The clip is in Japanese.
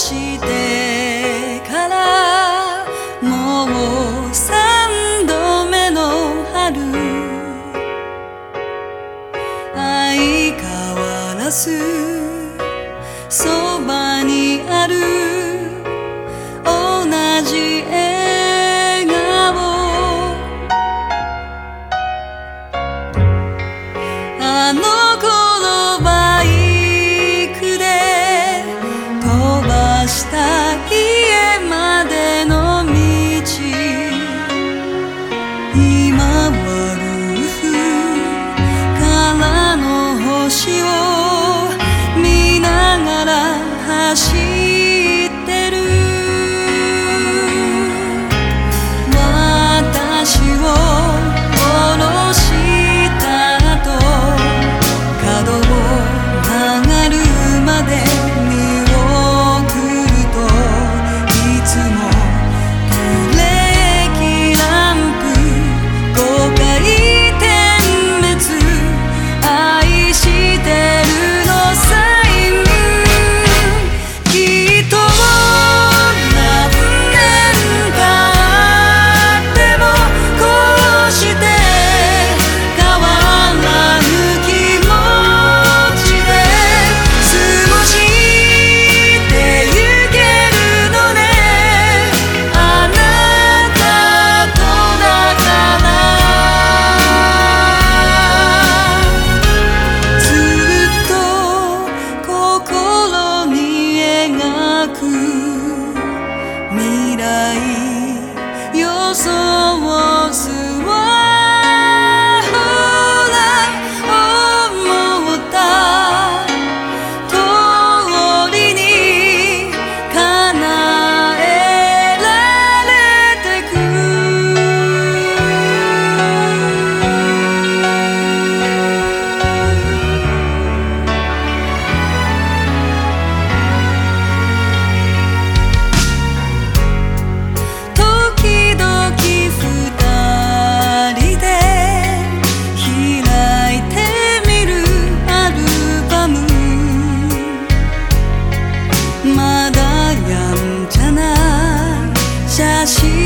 してからもう三度目の春。相変わらずそばにある。情